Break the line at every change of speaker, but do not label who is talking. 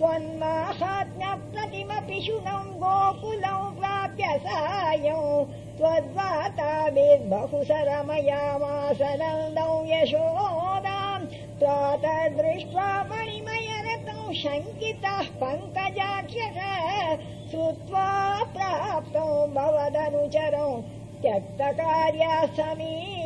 त्वन्माहात्म्यप्रतिमपि शुनम् गोकुलम् प्राप्य सायौ। त्वद्वाताभिर्बहु सरमयामासनन्दौ यशोदाम्। प्रातर्दृष्ट्वा मणिमयरतौ शङ्कितः पङ्कजाख्यः श्रुत्वा प्राप्तौ भवदनुचरौ त्यक्तकार्या समी